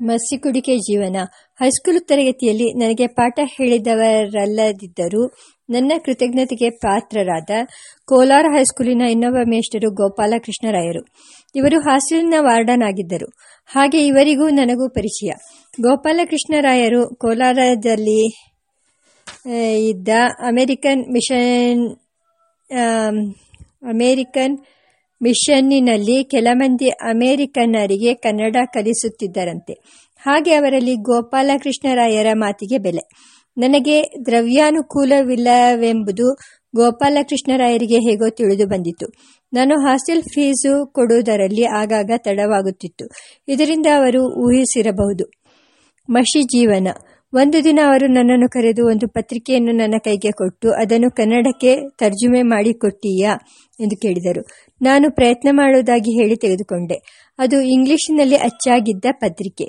ಮಸಿಕುಡಿಕೆ ಜೀವನ. ಹೈಸ್ಕೂಲ್ ತರಗತಿಯಲ್ಲಿ ನನಗೆ ಪಾಠ ಹೇಳಿದವರಲ್ಲದಿದ್ದರೂ ನನ್ನ ಕೃತಜ್ಞತೆಗೆ ಪಾತ್ರರಾದ ಕೋಲಾರ ಹೈಸ್ಕೂಲಿನ ಇನ್ನೊಬ್ಬ ಮೇಷ್ಟರು ಗೋಪಾಲಕೃಷ್ಣರಾಯರು. ಇವರು ಹಾಸ್ಟೆಲ್ನ ವಾರ್ಡನ್ ಆಗಿದ್ದರು ಹಾಗೆ ಇವರಿಗೂ ನನಗೂ ಪರಿಚಯ. ಗೋಪಾಲಕೃಷ್ಣರಾಯರು ಕೋಲಾರದಲ್ಲಿ ಇದ್ದ ಅಮೆರಿಕನ್ ಮಿಷನ್ ಅಮೇರಿಕನ್ ಮಿಷನ್ನಿನಲ್ಲಿ ಕೆಲ ಮಂದಿ ಅಮೇರಿಕನ್ನರಿಗೆ ಕನ್ನಡ ಕಲಿಸುತ್ತಿದ್ದರಂತೆ. ಹಾಗೆ ಅವರಲ್ಲಿ ಗೋಪಾಲಕೃಷ್ಣರಾಯರ ಮಾತಿಗೆ ಬೆಲೆ. ನನಗೆ ದ್ರವ್ಯಾನುಕೂಲವಿಲ್ಲವೆಂಬುದು ಗೋಪಾಲಕೃಷ್ಣರಾಯರಿಗೆ ಹೇಗೋ ತಿಳಿದು ಬಂದಿತು. ನಾನು ಹಾಸ್ಟೆಲ್ ಫೀಸು ಕೊಡುವುದರಲ್ಲಿ ಆಗಾಗ ತಡವಾಗುತ್ತಿತ್ತು. ಇದರಿಂದ ಅವರು ಊಹಿಸಿರಬಹುದು. ಮಷಿ ಜೀವನ. ಒಂದು ದಿನ ಅವರು ನನ್ನನ್ನು ಕರೆದು ಒಂದು ಪತ್ರಿಕೆಯನ್ನು ನನ್ನ ಕೈಗೆ ಕೊಟ್ಟು ಅದನ್ನು ಕನ್ನಡಕ್ಕೆ ತರ್ಜುಮೆ ಮಾಡಿಕೊಟ್ಟೀಯಾ? ಎಂದು ಕೇಳಿದರು. ನಾನು ಪ್ರಯತ್ನ ಮಾಡುವುದಾಗಿ ಹೇಳಿ ತೆಗೆದುಕೊಂಡೆ. ಅದು ಇಂಗ್ಲಿಷಿನಲ್ಲಿ ಅಚ್ಚಾಗಿದ್ದ ಪತ್ರಿಕೆ.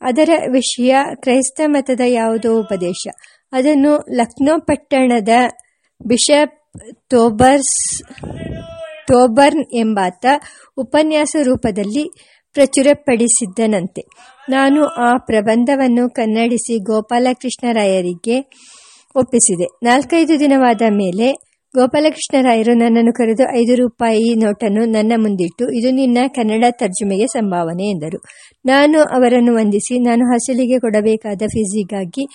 ಅದರ ವಿಷಯ ಕ್ರೈಸ್ತ ಮತದ ಯಾವುದೋ ಉಪದೇಶ. ಅದನ್ನು ಲಕ್ನೋ ಪಟ್ಟಣದ ಬಿಷಪ್ ತೋಬರ್ಸ್, ತೋಬರ್ನ್ ಎಂಬಾತ ಉಪನ್ಯಾಸ ರೂಪದಲ್ಲಿ ಪ್ರಚುರಪಡಿಸಿದ್ದನಂತೆ. ನಾನು ಆ ಪ್ರಬಂಧವನ್ನು ಕನ್ನಡಿಸಿ ಗೋಪಾಲಕೃಷ್ಣರಾಯರಿಗೆ ಒಪ್ಪಿಸಿದೆ. ನಾಲ್ಕೈದು ದಿನವಾದ ಮೇಲೆ ಗೋಪಾಲಕೃಷ್ಣರಾಯರು ನನ್ನನ್ನು ಕರೆದು ಐದು ರೂಪಾಯಿ ನೋಟನ್ನು ನನ್ನ ಮುಂದಿಟ್ಟು, ಇದು ನಿನ್ನ ಕನ್ನಡ ತರ್ಜುಮೆಗೆ ಸಂಭಾವನೆ ಎಂದರು. ನಾನು ಅವರನ್ನು ವಂದಿಸಿ, ನಾನು ಹಸಲಿಗೆ ಕೊಡಬೇಕಾದ ಫೀಸಿಗಾಗಿ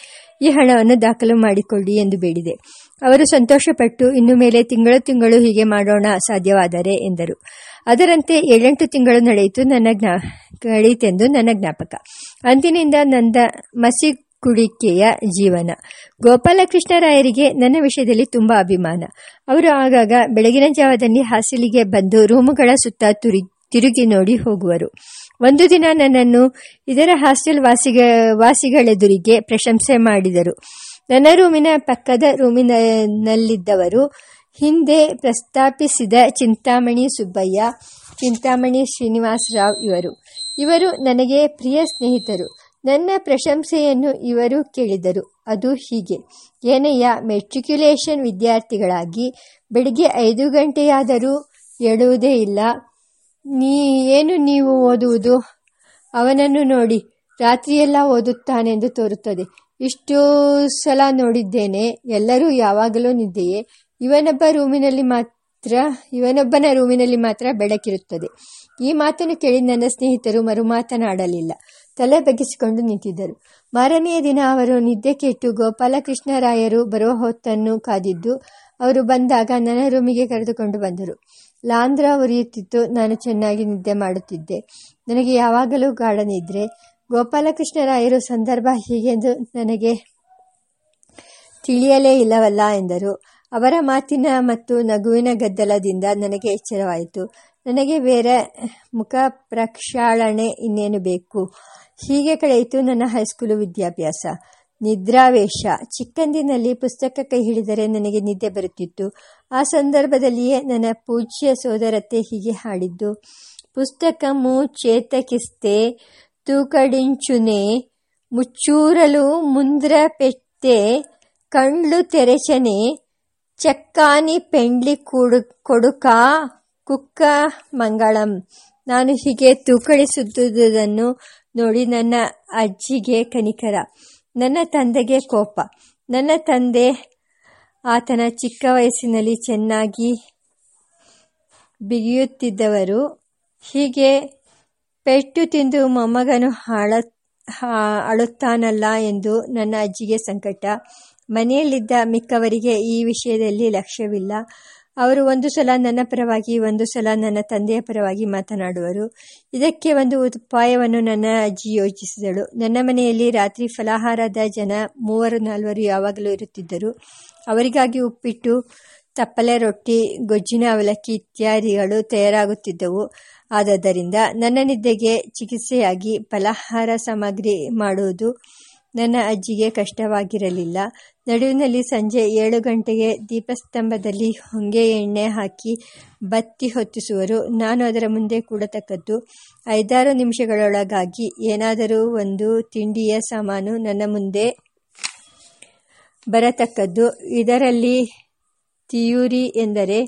ಈ ಹಣವನ್ನು ದಾಖಲು ಮಾಡಿಕೊಳ್ಳಿ ಎಂದು ಬೇಡಿದೆ. ಅವರು ಸಂತೋಷಪಟ್ಟು, ಇನ್ನು ಮೇಲೆ ತಿಂಗಳು ತಿಂಗಳು ಹೀಗೆ ಮಾಡೋಣ ಸಾಧ್ಯವಾದರೆ ಎಂದರು. ಅದರಂತೆ ಏಳೆಂಟು ತಿಂಗಳು ನಡೆಯಿತು ನನ್ನ ಜ್ಞಾ ಕಳೀತೆಂದು ನನ್ನ ಜ್ಞಾಪಕ. ಅಂದಿನಿಂದ ನಂದ ಮಸಿ ಕುಡಿಕೆಯ ಜೀವನ. ಗೋಪಾಲಕೃಷ್ಣರಾಯರಿಗೆ ನನ್ನ ವಿಷಯದಲ್ಲಿ ತುಂಬಾ ಅಭಿಮಾನ. ಅವರು ಆಗಾಗ ಬೆಳಗಿನ ಜಾವದಲ್ಲಿ ಹಾಸಿಲಿಗೆ ಬಂದು ರೂಮುಗಳ ಸುತ್ತ ತುರಿ, ತಿರುಗಿ ನೋಡಿ ಹೋಗುವರು. ಒಂದು ದಿನ ನನ್ನನ್ನು ಇದರ ಹಾಸ್ಟೆಲ್ ವಾಸಿಗ ವಾಸಿಗಳೆದುರಿಗೆ ಪ್ರಶಂಸೆ ಮಾಡಿದರು. ನನ್ನ ರೂಮಿನ ಪಕ್ಕದ ರೂಮಿನಲ್ಲಿದ್ದವರು ಹಿಂದೆ ಪ್ರಸ್ತಾಪಿಸಿದ ಚಿಂತಾಮಣಿ ಸುಬ್ಬಯ್ಯ, ಚಿಂತಾಮಣಿ ಶ್ರೀನಿವಾಸರಾವ್ ಇವರು. ಇವರು ನನಗೆ ಪ್ರಿಯ ಸ್ನೇಹಿತರು. ನನ್ನ ಪ್ರಶಂಸೆಯನ್ನು ಇವರು ಕೇಳಿದರು. ಅದು ಹೀಗೆ. ಏನಯ್ಯ ಮೆಟ್ರಿಕ್ಯುಲೇಷನ್ ವಿದ್ಯಾರ್ಥಿಗಳಾಗಿ ಬೆಳಿಗ್ಗೆ ಐದು ಗಂಟೆಯಾದರೂ ಹೇಳುವುದೇ ಇಲ್ಲ. ನೀ, ಏನು ನೀವು ಓದುವುದು? ಅವನನ್ನು ನೋಡಿ, ರಾತ್ರಿಯೆಲ್ಲ ಓದುತ್ತಾನೆಂದು ತೋರುತ್ತದೆ. ಇಷ್ಟು ಸಲ ನೋಡಿದ್ದೇನೆ, ಎಲ್ಲರೂ ಯಾವಾಗಲೂ ನಿದ್ದೆಯೇ. ಇವನೊಬ್ಬ ರೂಮಿನಲ್ಲಿ ಮಾತ್ರ, ಇವನೊಬ್ಬನ ರೂಮಿನಲ್ಲಿ ಮಾತ್ರ ಬೆಳಕಿರುತ್ತದೆ. ಈ ಮಾತನ್ನು ಕೇಳಿ ನನ್ನ ಸ್ನೇಹಿತರು ಮರು ಮಾತನಾಡಲಿಲ್ಲ ತಲೆ ಬಗ್ಗಿಸಿಕೊಂಡು ನಿಂತಿದ್ದರು. ಮಾರನೆಯ ದಿನ ಅವರು ನಿದ್ದೆ ಕೆಟ್ಟು ಗೋಪಾಲಕೃಷ್ಣರಾಯರು ಬರುವ ಹೊತ್ತನ್ನು ಕಾದಿದ್ದು, ಅವರು ಬಂದಾಗ ನನ್ನ ರೂಮಿಗೆ ಕರೆದುಕೊಂಡು ಬಂದರು. ಲಾಂಧ್ರ ಉರಿಯುತ್ತಿತ್ತು. ನಾನು ಚೆನ್ನಾಗಿ ನಿದ್ದೆ ಮಾಡುತ್ತಿದ್ದೆ. ನನಗೆ ಯಾವಾಗಲೂ ಗಾಢ ನಿದ್ರೆ ಗೋಪಾಲಕೃಷ್ಣರಾಯರು ಸಂದರ್ಭ ಹೀಗೆಂದು ನನಗೆ ತಿಳಿಯಲೇ ಇಲ್ಲವಲ್ಲ ಎಂದರು. ಅವರ ಮಾತಿನ ಮತ್ತು ನಗುವಿನ ಗದ್ದಲದಿಂದ ನನಗೆ ಎಚ್ಚರವಾಯಿತು. ನನಗೆ ಬೇರೆ ಮುಖ ಪ್ರಕ್ಷಾಳನೆ ಇನ್ನೇನು ಬೇಕು? ಹೀಗೆ ಕಳೆಯಿತು ನನ್ನ ಹೈಸ್ಕೂಲು ವಿದ್ಯಾಭ್ಯಾಸ. ನಿದ್ರಾವೇಶ. ಚಿಕ್ಕಂದಿನಲ್ಲಿ ಪುಸ್ತಕ ಕೈ ಹಿಡಿದರೆ ನನಗೆ ನಿದ್ದೆ ಬರುತ್ತಿತ್ತು. ಆ ಸಂದರ್ಭದಲ್ಲಿಯೇ ನನ್ನ ಪೂಜ್ಯ ಸೋದರತೆ ಹೀಗೆ ಹಾಡಿದ್ದು ಪುಸ್ತಕಮು ಚೇತಕಿಸ್ತೆ ತೂಕಡಿಂಚುನೆ, ಮುಚ್ಚೂರಲು ಮುಂದ್ರ ಪೆಟ್ಟೆ ಕಂಡ್ಲು ತೆರೆಚನೆ, ಚಕ್ಕಾನಿ ಪೆಂಡ್ಲಿ ಕೊಡು, ಕೊಡುಕ ಕುಕ್ಕ ಮಂಗಳಂ. ನಾನು ಹೀಗೆ ತೂಕಡಿಸುತ್ತಿದ್ದುದನ್ನು ನೋಡಿ ನನ್ನ ಅಜ್ಜಿಗೆ ಕನಿಕರ. ನನ್ನ ತಂದೆಗೆ ಕೋಪ. ನನ್ನ ತಂದೆ ಆತನ ಚಿಕ್ಕ ವಯಸ್ಸಿನಲ್ಲಿ ಚೆನ್ನಾಗಿ ಬಿಗಿಯುತ್ತಿದ್ದವರು. ಹೀಗೆ ಪೆಟ್ಟು ತಿಂದು ಮೊಮ್ಮಗನು ಹಾಳ ಅಳುತ್ತಾನಲ್ಲ ಎಂದು ನನ್ನ ಅಜ್ಜಿಗೆ ಸಂಕಟ. ಮನೆಯಲ್ಲಿದ್ದ ಮಿಕ್ಕವರಿಗೆ ಈ ವಿಷಯದಲ್ಲಿ ಲಕ್ಷ್ಯವಿಲ್ಲ. ಅವರು ಒಂದು ಸಲ ನನ್ನ ಪರವಾಗಿ, ಒಂದು ಸಲ ನನ್ನ ತಂದೆಯ ಪರವಾಗಿ ಮಾತನಾಡುವರು. ಇದಕ್ಕೆ ಒಂದು ಉಪಾಯವನ್ನು ನನ್ನ ಅಜ್ಜಿ ಯೋಚಿಸಿದಳು. ನನ್ನ ಮನೆಯಲ್ಲಿ ರಾತ್ರಿ ಫಲಾಹಾರದ ಜನ ಮೂವರು, ನಾಲ್ವರು ಯಾವಾಗಲೂ ಇರುತ್ತಿದ್ದರು. ಅವರಿಗಾಗಿ ಉಪ್ಪಿಟ್ಟು, ತಪ್ಪಲೆ ರೊಟ್ಟಿ, ಗೊಜ್ಜಿನ ಅವಲಕ್ಕಿ ಇತ್ಯಾದಿಗಳು ತಯಾರಾಗುತ್ತಿದ್ದವು. ಆದ್ದರಿಂದ ನನ್ನ ನಿದ್ದೆಗೆ ಚಿಕಿತ್ಸೆಯಾಗಿ ಫಲಾಹಾರ ಸಾಮಗ್ರಿ ಮಾಡುವುದು ನನ್ನ ಅಜ್ಜಿಗೆ ಕಷ್ಟವಾಗಿರಲಿಲ್ಲ. ನಡುವಿನಲ್ಲಿ ಸಂಜೆ ಏಳು ಗಂಟೆಗೆ ದೀಪಸ್ತಂಭದಲ್ಲಿ ಹೊಂಗೆ ಎಣ್ಣೆ ಹಾಕಿ ಬತ್ತಿ ಹೊತ್ತಿಸುವರು. ನಾನು ಅದರ ಮುಂದೆ ಕೂಡತಕ್ಕದ್ದು ಐದಾರು ನಿಮಿಷಗಳೊಳಗಾಗಿ. ಏನಾದರೂ ಒಂದು ತಿಂಡಿಯ ಸಾಮಾನು ನನ್ನ ಮುಂದೆ ಬರತಕ್ಕದ್ದು. ಇದರಲ್ಲಿ ತಿಯೂರಿ ಎಂದರೆ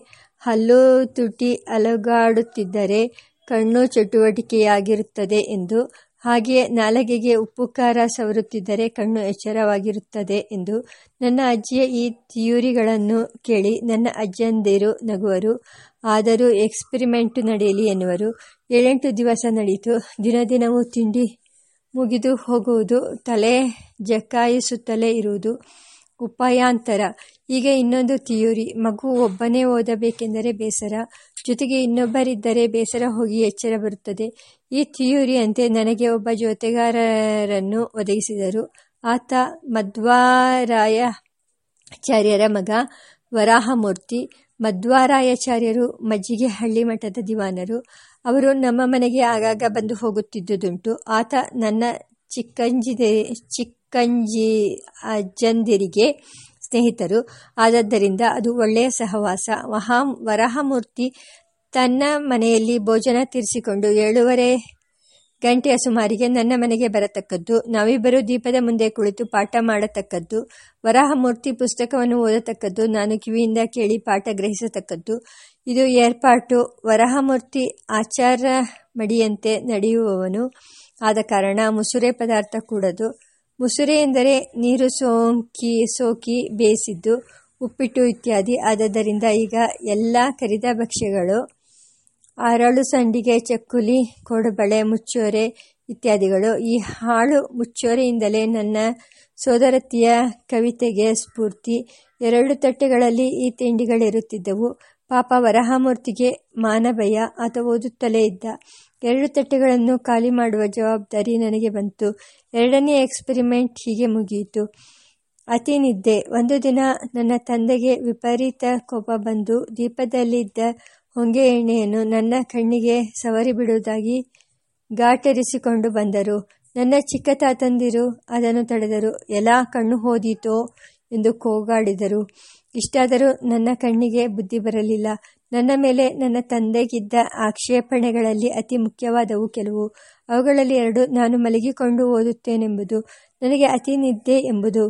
ಹಲ್ಲು ತುಟಿ ಅಲುಗಾಡುತ್ತಿದ್ದರೆ ಕಣ್ಣು ಚಟುವಟಿಕೆಯಾಗಿರುತ್ತದೆ ಎಂದು ಹಾಗೆಯೇ ನಾಲಗೆಗೆ ಉಪ್ಪು, ಖಾರ ಸವರುತ್ತಿದ್ದರೆ ಕಣ್ಣು ಎಚ್ಚರವಾಗಿರುತ್ತದೆ ಎಂದು ನನ್ನ ಅಜ್ಜಿಯ ಈ ಥಿಯೂರಿಗಳನ್ನು ಕೇಳಿ ನನ್ನ ಅಜ್ಜಂದಿರು ನಗುವರು. ಆದರೂ ಎಕ್ಸ್ಪೆರಿಮೆಂಟ್ ನಡೆಯಲಿ ಎನ್ನುವರು. ಏಳೆಂಟು ದಿವಸ ನಡೆಯಿತು ದಿನ ದಿನವೂ ತಿಂಡಿ ಮುಗಿದು ಹೋಗುವುದು, ತಲೆ ಜಕ್ಕಾಯಿಸುತ್ತಲೇ ಇರುವುದು ಉಪಾಯಾಂತರ. ಈಗ ಇನ್ನೊಂದು ಥಿಯೂರಿ ಮಗು ಒಬ್ಬನೇ ಓದಬೇಕೆಂದರೆ ಬೇಸರ. ಜೊತೆಗೆ ಇನ್ನೊಬ್ಬರಿದ್ದರೆ ಬೇಸರ ಹೋಗಿ ಎಚ್ಚರ ಬರುತ್ತದೆ. ಈ ಥಿಯೂರಿಯಂತೆ ನನಗೆ ಒಬ್ಬ ಜೊತೆಗಾರರನ್ನು ಒದಗಿಸಿದರು. ಆತ ಮಧ್ವಾರಾಯಾಚಾರ್ಯರ ಮಗ ವರಾಹಮೂರ್ತಿ. ಮಧ್ವಾರಾಯಾಚಾರ್ಯರು ಮಜ್ಜಿಗೆ ಹಳ್ಳಿ ಮಠದ ದಿವಾನರು. ಅವರು ನಮ್ಮ ಮನೆಗೆ ಆಗಾಗ ಬಂದು ಹೋಗುತ್ತಿದ್ದುದುಂಟು. ಆತ ನನ್ನ ಚಿಕ್ಕಂಜಿದೆ, ಚಿಕ್ಕಂಜಿ ಅಜ್ಜಂದಿರಿಗೆ ಸ್ನೇಹಿತರು. ಆದದ್ದರಿಂದ ಅದು ಒಳ್ಳೆಯ ಸಹವಾಸ. ಮಹಾ ವರಹಮೂರ್ತಿ ತನ್ನ ಮನೆಯಲ್ಲಿ ಭೋಜನ ತೀರಿಸಿಕೊಂಡು ಏಳುವರೆ ಗಂಟೆಯ ಸುಮಾರಿಗೆ ನನ್ನ ಮನೆಗೆ ಬರತಕ್ಕದ್ದು. ನಾವಿಬ್ಬರು ದೀಪದ ಮುಂದೆ ಕುಳಿತು ಪಾಠ ಮಾಡತಕ್ಕದ್ದು. ವರಹಮೂರ್ತಿ ಪುಸ್ತಕವನ್ನು ಓದತಕ್ಕದ್ದು. ನಾನು ಕಿವಿಯಿಂದ ಕೇಳಿ ಪಾಠ ಗ್ರಹಿಸತಕ್ಕದ್ದು. ಇದು ಏರ್ಪಾಟು. ವರಹಮೂರ್ತಿ ಆಚಾರ ಮಡಿಯಂತೆ ನಡೆಯುವವನು. ಆದ ಕಾರಣ ಮುಸುರೆ ಪದಾರ್ಥ ಕೂಡದು. ಮುಸುರೆ ಎಂದರೆ ನೀರು ಸೋಂಕಿ, ಸೋಕಿ, ಬೇಯಿಸಿದ್ದು, ಉಪ್ಪಿಟ್ಟು ಇತ್ಯಾದಿ. ಆದ್ದರಿಂದ ಈಗ ಎಲ್ಲ ಕರಿದ ಭಕ್ಷ್ಯಗಳು, ಅರಳು ಸಂಡಿಗೆ, ಚಕ್ಕುಲಿ, ಕೊಡಬಳೆ, ಮುಚ್ಚೋರೆ ಇತ್ಯಾದಿಗಳು. ಈ ಹಾಳು ಮುಚ್ಚೋರೆಯಿಂದಲೇ ನನ್ನ ಸೋದರತಿಯ ಕವಿತೆಗೆ ಸ್ಫೂರ್ತಿ. ಎರಡು ತಟ್ಟೆಗಳಲ್ಲಿ ಈ ತಿಂಡಿಗಳಿರುತ್ತಿದ್ದವು. ಪಾಪ ವರಹಮೂರ್ತಿಗೆ ಮಾನಭಯ ಆತ ಓದುತ್ತಲೇ ಇದ್ದ. ಎರಡು ತಟ್ಟೆಗಳನ್ನು ಖಾಲಿ ಮಾಡುವ ಜವಾಬ್ದಾರಿ ನನಗೆ ಬಂತು. ಎರಡನೇ ಎಕ್ಸ್ಪೆರಿಮೆಂಟ್ ಹೀಗೆ ಮುಗಿಯಿತು. ಅತಿ ನಿದ್ದೆ. ಒಂದು ದಿನ ನನ್ನ ತಂದೆಗೆ ವಿಪರೀತ ಕೋಪ ಬಂದು ದೀಪದಲ್ಲಿದ್ದ ಹೊಂಗೆ ಎಣ್ಣೆಯನ್ನು ನನ್ನ ಕಣ್ಣಿಗೆ ಸವರಿ ಬಿಡುವುದಾಗಿ ಘಾಟರಿಸಿಕೊಂಡು ಬಂದರು. ನನ್ನ ಚಿಕ್ಕ ತಾತಂದಿರು ಅದನ್ನು ತಡೆದರು. ಎಲ್ಲ ಕಣ್ಣು ಹೋದೀತೋ? ಎಂದು ಕೂಗಾಡಿದರು. ಇಷ್ಟಾದರೂ ನನ್ನ ಕಣ್ಣಿಗೆ ಬುದ್ಧಿ ಬರಲಿಲ್ಲ. ನನ್ನ ಮೇಲೆ ನನ್ನ ತಂದೆಗಿದ್ದ ಆಕ್ಷೇಪಣೆಗಳಲ್ಲಿ ಅತಿ ಮುಖ್ಯವಾದವು ಕೆಲವು. ಅವುಗಳಲ್ಲಿ ಎರಡು ನಾನು ಮಲಗಿಕೊಂಡು ಓದುತ್ತೇನೆಂಬುದು, ನನಗೆ ಅತಿ ನಿದ್ದೆ ಎಂಬುದು.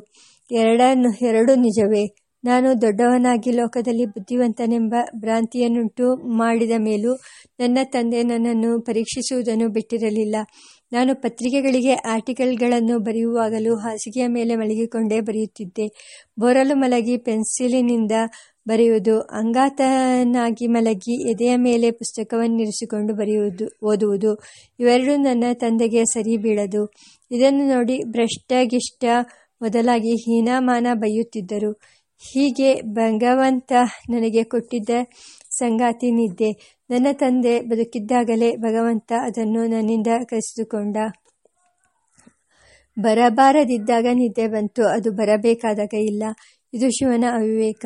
ಎರಡನ್ನು, ಎರಡು ನಿಜವೇ. ನಾನು ದೊಡ್ಡವನಾಗಿ ಲೋಕದಲ್ಲಿ ಬುದ್ಧಿವಂತನೆಂಬ ಭ್ರಾಂತಿಯನ್ನುಂಟು ಮಾಡಿದ ಮೇಲೂ ನನ್ನ ತಂದೆ ನನ್ನನ್ನು ಪರೀಕ್ಷಿಸುವುದನ್ನು ಬಿಟ್ಟಿರಲಿಲ್ಲ. ನಾನು ಪತ್ರಿಕೆಗಳಿಗೆ ಆರ್ಟಿಕಲ್ಗಳನ್ನು ಬರೆಯುವಾಗಲೂ ಹಾಸಿಗೆಯ ಮೇಲೆ ಮಲಗಿಕೊಂಡೇ ಬರೆಯುತ್ತಿದ್ದೆ. ಬೋರಲು ಮಲಗಿ ಪೆನ್ಸಿಲಿನಿಂದ ಬರೆಯುವುದು, ಅಂಗಾತನಾಗಿ ಮಲಗಿ ಎದೆಯ ಮೇಲೆ ಪುಸ್ತಕವನ್ನಿರಿಸಿಕೊಂಡು ಬರೆಯುವುದು, ಓದುವುದು, ಇವೆರಡೂ ನನ್ನ ತಂದೆಗೆ ಸರಿ ಬೀಳದು. ಇದನ್ನು ನೋಡಿ ಭ್ರಷ್ಟಗಿಷ್ಟ ಮೊದಲಾಗಿ ಹೀನಾಮಾನ ಬೈಯುತ್ತಿದ್ದರು ಹೀಗೆ ಭಗವಂತ ನನಗೆ ಕೊಟ್ಟಿದ್ದ ಸಂಗಾತಿ ನಿದ್ದೆ. ನನ್ನ ತಂದೆ ಬದುಕಿದ್ದಾಗಲೇ ಭಗವಂತ ಅದನ್ನು ನನ್ನಿಂದ ಕಸಿದುಕೊಂಡ ಬರಬಾರದಿದ್ದಾಗ ನಿದ್ದೆ ಬಂತು. ಅದು ಬರಬೇಕಾದಾಗ ಇಲ್ಲ. ಇದು ಶಿವನ ಅವಿವೇಕ.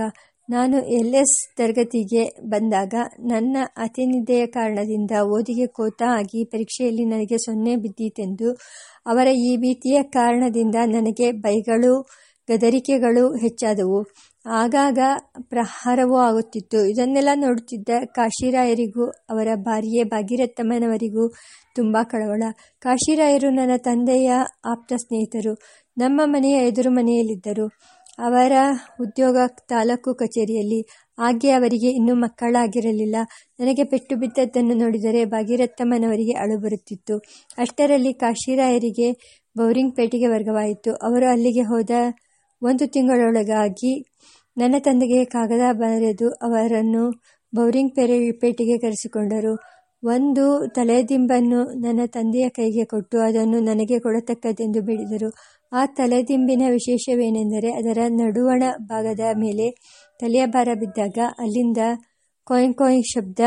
ನಾನು ಎಲ್ ಎಸ್ ತರಗತಿಗೆ ಬಂದಾಗ ನನ್ನ ಅತಿ ನಿದ್ದೆಯ ಕಾರಣದಿಂದ ಓದಿಗೆ ಕೋತ ಆಗಿ ಪರೀಕ್ಷೆಯಲ್ಲಿ ನನಗೆ ಸೊನ್ನೆ ಬಿದ್ದೀತೆಂದು ಅವರ ಈ ಭೀತಿಯ ಕಾರಣದಿಂದ ನನಗೆ ಬೈಗಳು ಗದರಿಕೆಗಳು ಹೆಚ್ಚಾದವು. ಆಗಾಗ ಪ್ರಹಾರವೂ ಆಗುತ್ತಿತ್ತು. ಇದನ್ನೆಲ್ಲ ನೋಡುತ್ತಿದ್ದ ಕಾಶಿರಾಯರಿಗೂ, ಅವರ ಭಾರ್ಯೆ ಭಾಗೀರಥಮ್ಮನವರಿಗೂ ತುಂಬ ಕಳವಳ. ಕಾಶಿರಾಯರು ನನ್ನ ತಂದೆಯ ಆಪ್ತ ಸ್ನೇಹಿತರು. ನಮ್ಮ ಮನೆಯ ಎದುರು ಮನೆಯಲ್ಲಿದ್ದರು. ಅವರ ಉದ್ಯೋಗ ತಾಲೂಕು ಕಚೇರಿಯಲ್ಲಿ. ಹಾಗೆ ಅವರಿಗೆ ಇನ್ನೂ ಮಕ್ಕಳಾಗಿರಲಿಲ್ಲ. ನನಗೆ ಪೆಟ್ಟು ಬಿದ್ದದ್ದನ್ನು ನೋಡಿದರೆ ಭಾಗೀರಥಮ್ಮನವರಿಗೆ ಅಳು ಬರುತ್ತಿತ್ತು. ಅಷ್ಟರಲ್ಲಿ ಕಾಶಿರಾಯರಿಗೆ ಬೌರಿಂಗ್ ಪೇಟೆಗೆ ವರ್ಗವಾಯಿತು. ಅವರು ಅಲ್ಲಿಗೆ ಹೋದ ಒಂದು ತಿಂಗಳೊಳಗಾಗಿ ನನ್ನ ತಂದೆಗೆ ಕಾಗದ ಬರೆದು ಅವರನ್ನು ಬೌರಿಂಗ್ ಪೇರೆ ಪೇಟೆಗೆ ಕರೆಸಿಕೊಂಡರು. ಒಂದು ತಲೆದಿಂಬನ್ನು ನನ್ನ ತಂದೆಯ ಕೈಗೆ ಕೊಟ್ಟು ಅದನ್ನು ನನಗೆ ಕೊಡತಕ್ಕದ್ದೆಂದು ಬಿಡಿದರು. ಆ ತಲೆದಿಂಬಿನ ವಿಶೇಷವೇನೆಂದರೆ ಅದರ ನಡುವಣ ಭಾಗದ ಮೇಲೆ ತಲೆಯ ಭಾರ ಬಿದ್ದಾಗ ಅಲ್ಲಿಂದ ಕೊಯ್ ಕೊಯ್ ಶಬ್ದ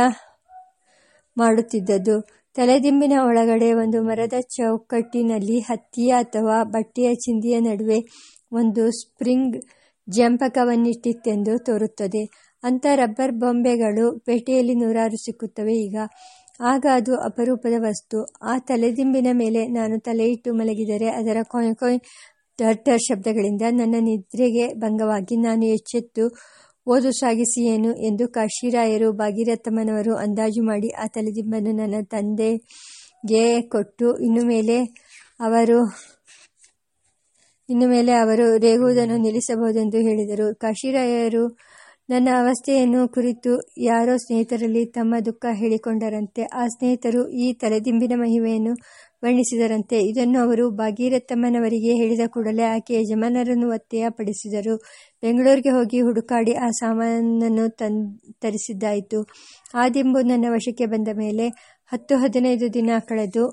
ಮಾಡುತ್ತಿದ್ದದ್ದು. ತಲೆದಿಂಬಿನ ಒಳಗಡೆ ಒಂದು ಮರದ ಚೌಕಟ್ಟಿನಲ್ಲಿ ಹತ್ತಿಯ ಅಥವಾ ಬಟ್ಟೆಯ ಚಿಂದಿಯ ನಡುವೆ ಒಂದು ಸ್ಪ್ರಿಂಗ್ ಜಂಪಕವನ್ನಿಟ್ಟಿತ್ತೆಂದು ತೋರುತ್ತದೆ. ಅಂಥ ರಬ್ಬರ್ ಬೊಂಬೆಗಳು ಪೇಟೆಯಲ್ಲಿ ನೂರಾರು ಸಿಕ್ಕುತ್ತವೆ ಈಗ. ಆಗ ಅದು ಅಪರೂಪದ ವಸ್ತು. ಆ ತಲೆದಿಂಬಿನ ಮೇಲೆ ನಾನು ತಲೆಯಿಟ್ಟು ಮಲಗಿದರೆ ಅದರ ಕೊಯ್ ಕೊಯ್ ಟರ್ ಶಬ್ದಗಳಿಂದ ನನ್ನ ನಿದ್ರೆಗೆ ಭಂಗವಾಗಿ ನಾನು ಎಚ್ಚೆತ್ತು ಓದು ಸಾಗಿಸಿಯೇನು ಎಂದು ಕಾಶಿರಾಯರು ಭಾಗೀರಥಮ್ಮನವರು ಅಂದಾಜು ಮಾಡಿ, ಆ ತಲೆದಿಂಬನ್ನು ನನ್ನ ತಂದೆಗೆ ಕೊಟ್ಟು, ಇನ್ನು ಮೇಲೆ ಅವರು, ಇನ್ನು ಮೇಲೆ ಅವರು ರೇಗುವುದನ್ನು ನಿಲ್ಲಿಸಬಹುದೆಂದು ಹೇಳಿದರು. ಕಾಶಿರಾಯರು ನನ್ನ ಅವಸ್ಥೆಯನ್ನು ಕುರಿತು ಯಾರೋ ಸ್ನೇಹಿತರಲ್ಲಿ ತಮ್ಮ ದುಃಖ ಹೇಳಿಕೊಂಡರಂತೆ, ಆ ಸ್ನೇಹಿತರು ಈ ತಲೆದಿಂಬಿನ ಮಹಿಮೆಯನ್ನು ವರ್ಣಿಸಿದರಂತೆ. ಇದನ್ನು ಅವರು ಭಾಗೀರಥಮ್ಮನವರಿಗೆ ಹೇಳಿದ ಕೂಡಲೇ ಆಕೆ ಯಜಮಾನರನ್ನು ಒತ್ತೆಯ ಪಡಿಸಿದರು ಬೆಂಗಳೂರಿಗೆ ಹೋಗಿ ಹುಡುಕಾಡಿ ಆ ಸಾಮಾನನ್ನು ತನ್, ತರಿಸಿದ್ದಾಯಿತು. ಆ ದಿಂಬು ನನ್ನ ವಶಕ್ಕೆ ಬಂದ ಮೇಲೆ ಹತ್ತು ಹದಿನೈದು ದಿನ ಕಳೆದು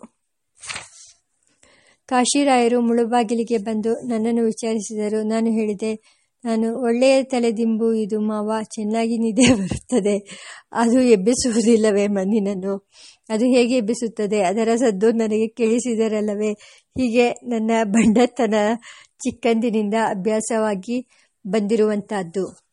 ಕಾಶಿರಾಯರು ಮುಳುಬಾಗಿಲಿಗೆ ಬಂದು ನನ್ನನ್ನು ವಿಚಾರಿಸಿದರು. ನಾನು ಹೇಳಿದೆ ನಾನು ಒಳ್ಳೆಯ ತಲೆದಿಂಬು, ಇದು ಮಾವ, ಚೆನ್ನಾಗಿ ನಿದ್ದೆ ಬರುತ್ತದೆ. ಅದು ಎಬ್ಬಿಸುವುದಿಲ್ಲವೇ ಮಣ್ಣಿನನ್ನು? ಅದು ಹೇಗೆ ಎಬ್ಬಿಸುತ್ತದೆ? ಅದರ ಸದ್ದು ನನಗೆ ಕೇಳಿಸಿದರಲ್ಲವೇ? ಹೀಗೆ ನನ್ನ ಬಂಡತನ ಚಿಕ್ಕಂದಿನಿಂದ ಅಭ್ಯಾಸವಾಗಿ ಬಂದಿರುವಂತಹದ್ದು.